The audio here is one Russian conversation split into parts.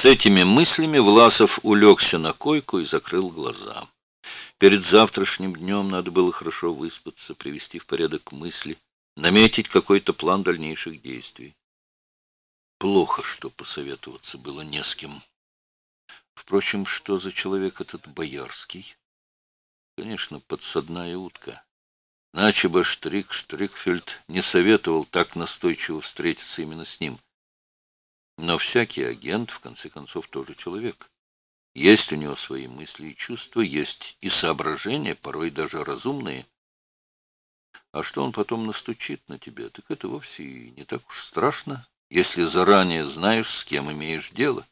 С этими мыслями Власов улегся на койку и закрыл глаза. Перед завтрашним днем надо было хорошо выспаться, привести в порядок мысли, наметить какой-то план дальнейших действий. Плохо, что посоветоваться было не с кем. Впрочем, что за человек этот Боярский? Конечно, подсадная утка. Иначе бы Штрик Штрикфельд не советовал так настойчиво встретиться именно с ним. Но всякий агент, в конце концов, тоже человек. Есть у него свои мысли и чувства, есть и соображения, порой даже разумные. А что он потом настучит на тебя, так это вовсе и не так уж страшно, если заранее знаешь, с кем имеешь дело.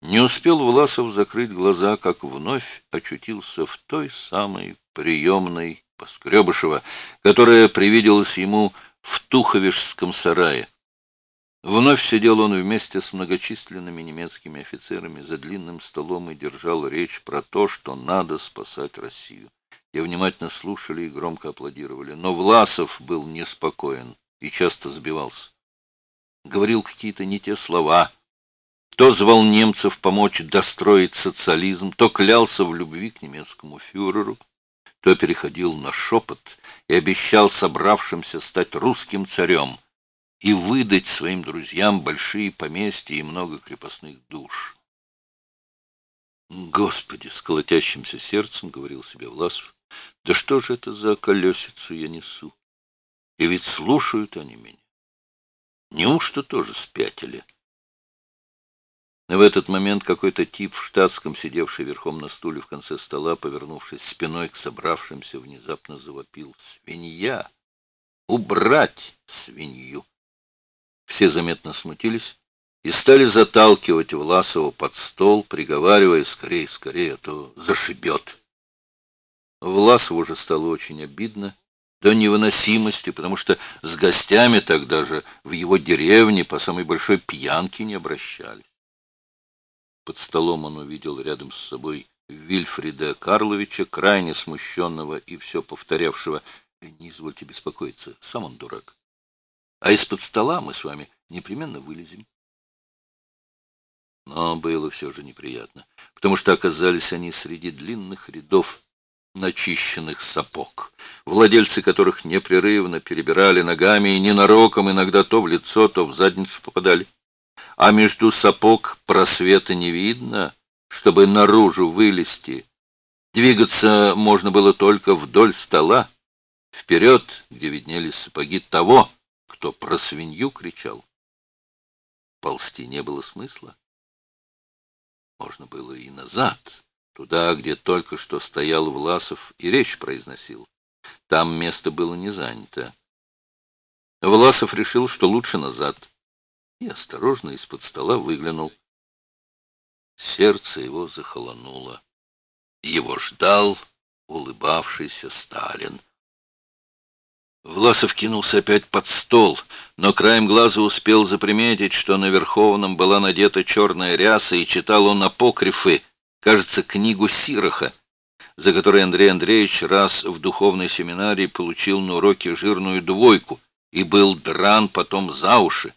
Не успел Власов закрыть глаза, как вновь очутился в той самой приемной Поскребышева, которая привиделась ему в Туховишском сарае. Вновь сидел он вместе с многочисленными немецкими офицерами за длинным столом и держал речь про то, что надо спасать Россию. Я внимательно слушали и громко аплодировали, но Власов был неспокоен и часто сбивался. Говорил какие-то не те слова, то звал немцев помочь достроить социализм, то клялся в любви к немецкому фюреру, то переходил на шепот и обещал собравшимся стать русским царем и выдать своим друзьям большие поместья и много крепостных душ. «Господи!» — с колотящимся сердцем говорил себе Власов. «Да что же это за колесицу я несу? И ведь слушают они меня. Неужто тоже спятили?» В этот момент какой-то тип в штатском, сидевший верхом на стуле в конце стола, повернувшись спиной к собравшимся, внезапно завопил «Свинья! Убрать свинью!» Все заметно смутились и стали заталкивать Власова под стол, приговаривая «Скорее, скорее, а то зашибет!» Власову уже стало очень обидно, до невыносимости, потому что с гостями тогда же в его деревне по самой большой пьянке не обращались. Под столом он увидел рядом с собой Вильфрида Карловича, крайне смущенного и все повторявшего «Не извольте беспокоиться, сам он дурак. А из-под стола мы с вами непременно вылезем». Но было все же неприятно, потому что оказались они среди длинных рядов начищенных сапог, владельцы которых непрерывно перебирали ногами и ненароком иногда то в лицо, то в задницу попадали а между сапог просвета не видно, чтобы наружу вылезти. Двигаться можно было только вдоль стола, вперед, где виднелись сапоги того, кто про свинью кричал. Ползти не было смысла. Можно было и назад, туда, где только что стоял Власов и речь произносил. Там место было не занято. Власов решил, что лучше назад и осторожно из-под стола выглянул. Сердце его захолонуло. Его ждал улыбавшийся Сталин. Власов кинулся опять под стол, но краем глаза успел заприметить, что на Верховном была надета черная ряса, и читал он апокрифы, кажется, книгу Сироха, за которой Андрей Андреевич раз в духовной семинарии получил на уроке жирную двойку и был дран потом за уши.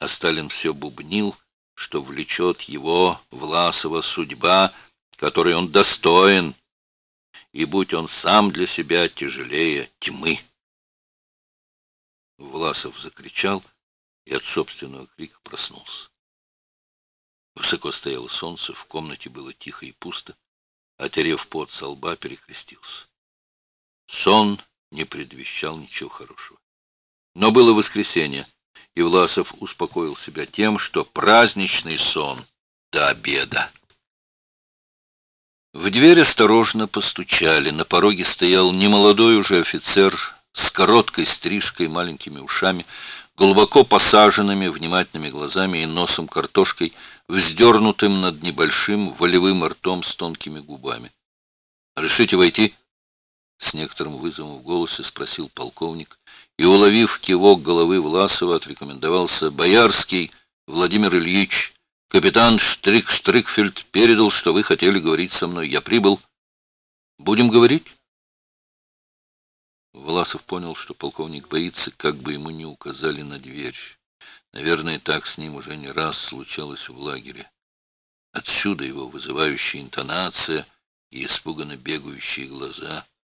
А Сталин все бубнил, что влечет его, Власова, судьба, которой он достоин, и будь он сам для себя тяжелее тьмы. Власов закричал и от собственного крика проснулся. Высоко стояло солнце, в комнате было тихо и пусто, отерев пот со лба, перекрестился. Сон не предвещал ничего хорошего. Но было воскресенье. И Власов успокоил себя тем, что праздничный сон до обеда. В дверь осторожно постучали. На пороге стоял немолодой уже офицер с короткой стрижкой, маленькими ушами, глубоко посаженными, внимательными глазами и носом картошкой, вздернутым над небольшим волевым ртом с тонкими губами. «Решите войти?» С некоторым вызовом в голосе спросил полковник, и, уловив кивок головы Власова, отрекомендовался «Боярский Владимир Ильич, капитан Штрик Штрикфельд передал, что вы хотели говорить со мной. Я прибыл. Будем говорить?» Власов понял, что полковник боится, как бы ему не указали на дверь. Наверное, так с ним уже не раз случалось в лагере. Отсюда его вызывающая интонация и испуганно бегающие глаза —